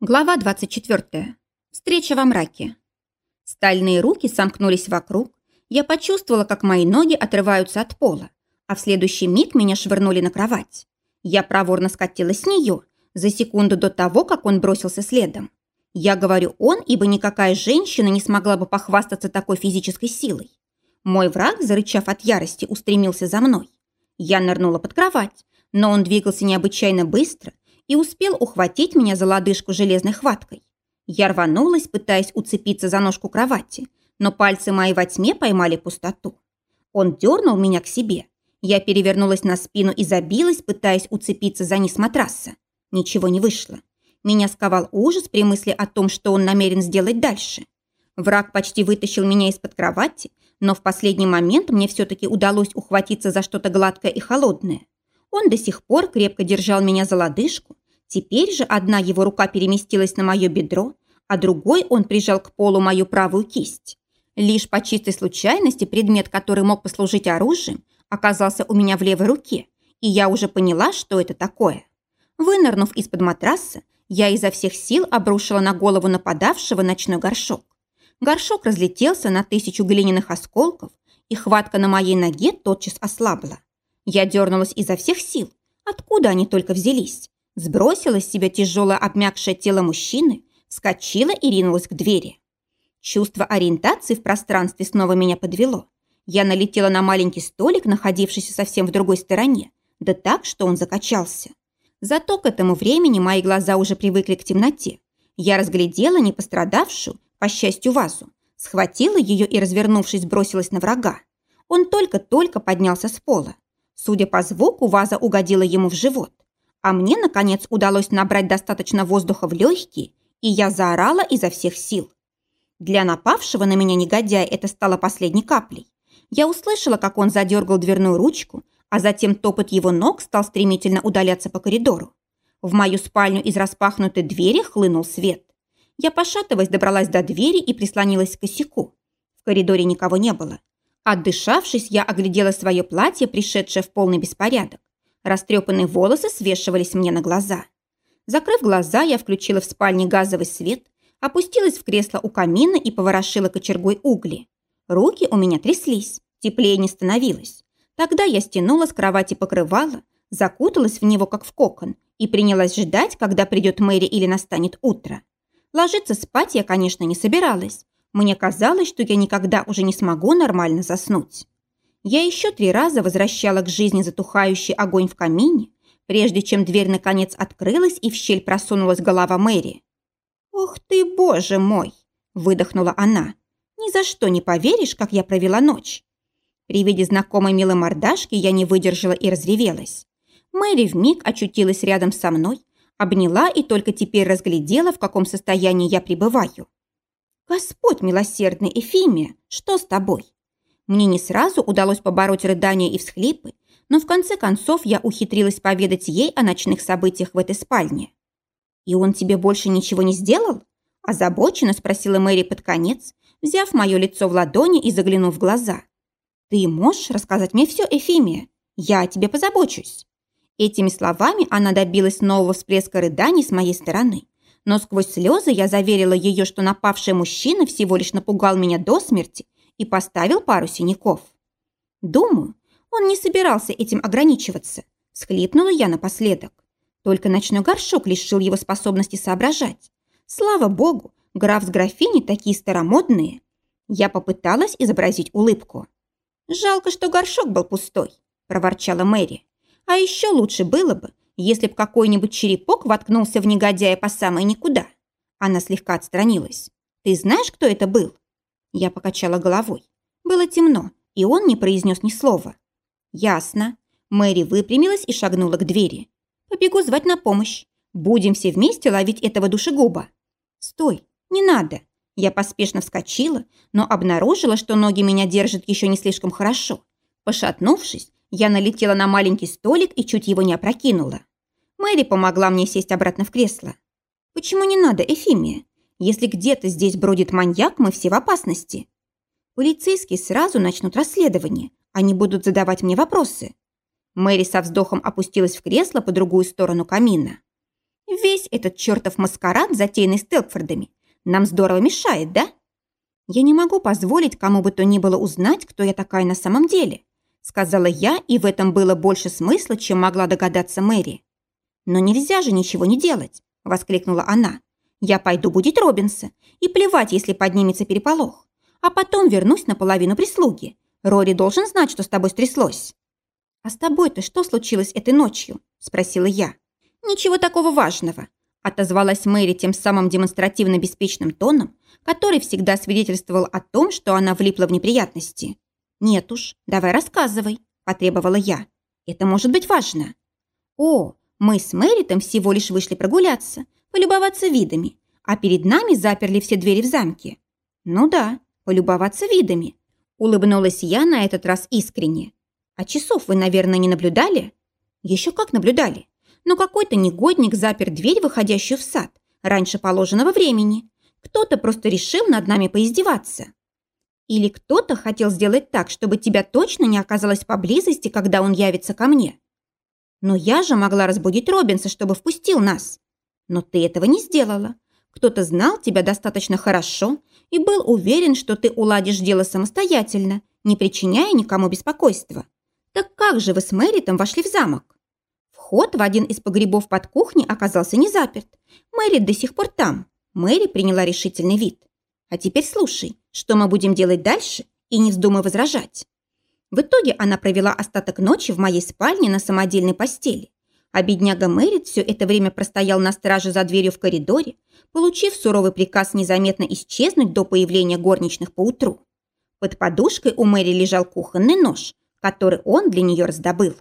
Глава 24. Встреча во мраке. Стальные руки сомкнулись вокруг. Я почувствовала, как мои ноги отрываются от пола, а в следующий миг меня швырнули на кровать. Я проворно скатилась с нее за секунду до того, как он бросился следом. Я говорю «он», ибо никакая женщина не смогла бы похвастаться такой физической силой. Мой враг, зарычав от ярости, устремился за мной. Я нырнула под кровать, но он двигался необычайно быстро и успел ухватить меня за лодыжку железной хваткой. Я рванулась, пытаясь уцепиться за ножку кровати, но пальцы мои во тьме поймали пустоту. Он дернул меня к себе. Я перевернулась на спину и забилась, пытаясь уцепиться за низ матраса. Ничего не вышло. Меня сковал ужас при мысли о том, что он намерен сделать дальше. Враг почти вытащил меня из-под кровати, но в последний момент мне все-таки удалось ухватиться за что-то гладкое и холодное. Он до сих пор крепко держал меня за лодыжку, Теперь же одна его рука переместилась на мое бедро, а другой он прижал к полу мою правую кисть. Лишь по чистой случайности предмет, который мог послужить оружием, оказался у меня в левой руке, и я уже поняла, что это такое. Вынырнув из-под матраса, я изо всех сил обрушила на голову нападавшего ночной горшок. Горшок разлетелся на тысячу глиняных осколков, и хватка на моей ноге тотчас ослабла. Я дернулась изо всех сил. Откуда они только взялись? Сбросила с себя тяжелое обмякшее тело мужчины, вскочила и ринулась к двери. Чувство ориентации в пространстве снова меня подвело. Я налетела на маленький столик, находившийся совсем в другой стороне, да так, что он закачался. Зато к этому времени мои глаза уже привыкли к темноте. Я разглядела не пострадавшую, по счастью, вазу, схватила ее и, развернувшись, бросилась на врага. Он только-только поднялся с пола. Судя по звуку, ваза угодила ему в живот. А мне, наконец, удалось набрать достаточно воздуха в легкие, и я заорала изо всех сил. Для напавшего на меня негодяя это стало последней каплей. Я услышала, как он задергал дверную ручку, а затем топот его ног стал стремительно удаляться по коридору. В мою спальню из распахнутой двери хлынул свет. Я, пошатываясь, добралась до двери и прислонилась к косяку. В коридоре никого не было. Отдышавшись, я оглядела свое платье, пришедшее в полный беспорядок. Растрепанные волосы свешивались мне на глаза. Закрыв глаза, я включила в спальне газовый свет, опустилась в кресло у камина и поворошила кочергой угли. Руки у меня тряслись, теплее не становилось. Тогда я стянула с кровати покрывало, закуталась в него, как в кокон, и принялась ждать, когда придет Мэри или настанет утро. Ложиться спать я, конечно, не собиралась. Мне казалось, что я никогда уже не смогу нормально заснуть. Я еще три раза возвращала к жизни затухающий огонь в камине, прежде чем дверь наконец открылась и в щель просунулась голова Мэри. «Ох ты, боже мой!» – выдохнула она. «Ни за что не поверишь, как я провела ночь». При виде знакомой милой мордашки я не выдержала и разревелась. Мэри вмиг очутилась рядом со мной, обняла и только теперь разглядела, в каком состоянии я пребываю. «Господь милосердный, Эфимия, что с тобой? Мне не сразу удалось побороть рыдания и всхлипы, но в конце концов я ухитрилась поведать ей о ночных событиях в этой спальне. «И он тебе больше ничего не сделал?» Озабоченно спросила Мэри под конец, взяв мое лицо в ладони и заглянув в глаза. «Ты можешь рассказать мне все, Эфимия? Я о тебе позабочусь». Этими словами она добилась нового всплеска рыданий с моей стороны. Но сквозь слезы я заверила ее, что напавший мужчина всего лишь напугал меня до смерти и поставил пару синяков. Думаю, он не собирался этим ограничиваться. Схлипнула я напоследок. Только ночной горшок лишил его способности соображать. Слава богу, граф с графиней такие старомодные. Я попыталась изобразить улыбку. «Жалко, что горшок был пустой», – проворчала Мэри. «А еще лучше было бы, если б какой-нибудь черепок воткнулся в негодяя по самой никуда». Она слегка отстранилась. «Ты знаешь, кто это был?» Я покачала головой. Было темно, и он не произнес ни слова. «Ясно». Мэри выпрямилась и шагнула к двери. «Побегу звать на помощь. Будем все вместе ловить этого душегуба». «Стой, не надо». Я поспешно вскочила, но обнаружила, что ноги меня держат еще не слишком хорошо. Пошатнувшись, я налетела на маленький столик и чуть его не опрокинула. Мэри помогла мне сесть обратно в кресло. «Почему не надо, Эфимия? Если где-то здесь бродит маньяк, мы все в опасности. Полицейские сразу начнут расследование. Они будут задавать мне вопросы. Мэри со вздохом опустилась в кресло по другую сторону камина. Весь этот чертов маскарад, затеянный Стелкфордами, нам здорово мешает, да? Я не могу позволить кому бы то ни было узнать, кто я такая на самом деле, сказала я, и в этом было больше смысла, чем могла догадаться Мэри. Но нельзя же ничего не делать, воскликнула она. Я пойду будить Робинса, и плевать, если поднимется переполох. А потом вернусь на половину прислуги. Рори должен знать, что с тобой стряслось. «А с тобой-то что случилось этой ночью?» – спросила я. «Ничего такого важного», – отозвалась Мэри тем самым демонстративно беспечным тоном, который всегда свидетельствовал о том, что она влипла в неприятности. «Нет уж, давай рассказывай», – потребовала я. «Это может быть важно». «О, мы с Мэритом всего лишь вышли прогуляться, полюбоваться видами, а перед нами заперли все двери в замке». «Ну да, полюбоваться видами», – улыбнулась я на этот раз искренне. «А часов вы, наверное, не наблюдали?» «Еще как наблюдали. Но какой-то негодник запер дверь, выходящую в сад, раньше положенного времени. Кто-то просто решил над нами поиздеваться». Или кто-то хотел сделать так, чтобы тебя точно не оказалось поблизости, когда он явится ко мне. Но я же могла разбудить Робинса, чтобы впустил нас. Но ты этого не сделала. Кто-то знал тебя достаточно хорошо и был уверен, что ты уладишь дело самостоятельно, не причиняя никому беспокойства. Так как же вы с Мэритом вошли в замок? Вход в один из погребов под кухней оказался не заперт. Мэрит до сих пор там. Мэри приняла решительный вид. А теперь слушай, что мы будем делать дальше, и не вздумай возражать. В итоге она провела остаток ночи в моей спальне на самодельной постели. А бедняга Мэрит все это время простоял на страже за дверью в коридоре, получив суровый приказ незаметно исчезнуть до появления горничных поутру. Под подушкой у Мэри лежал кухонный нож, который он для нее раздобыл.